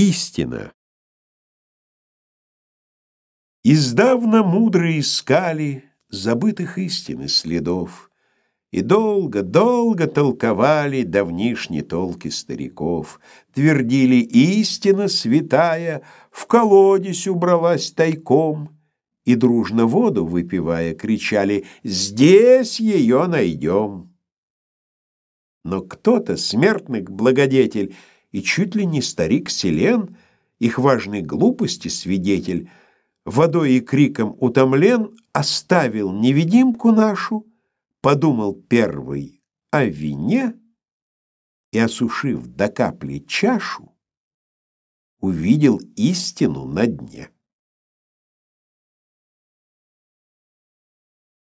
Истина. Издавна мудрые искали забытых истин и следов, И долго-долго толковали давнишние толки стариков, Твердили, истина святая в колодец убралась тайком, И дружно воду выпивая кричали «Здесь ее найдем!» Но кто-то, смертных благодетель, и чуть ли не старик Селен, их важной глупости свидетель, водой и криком утомлен, оставил невидимку нашу, подумал первый о вине и, осушив до капли чашу, увидел истину на дне.